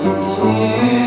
It's here.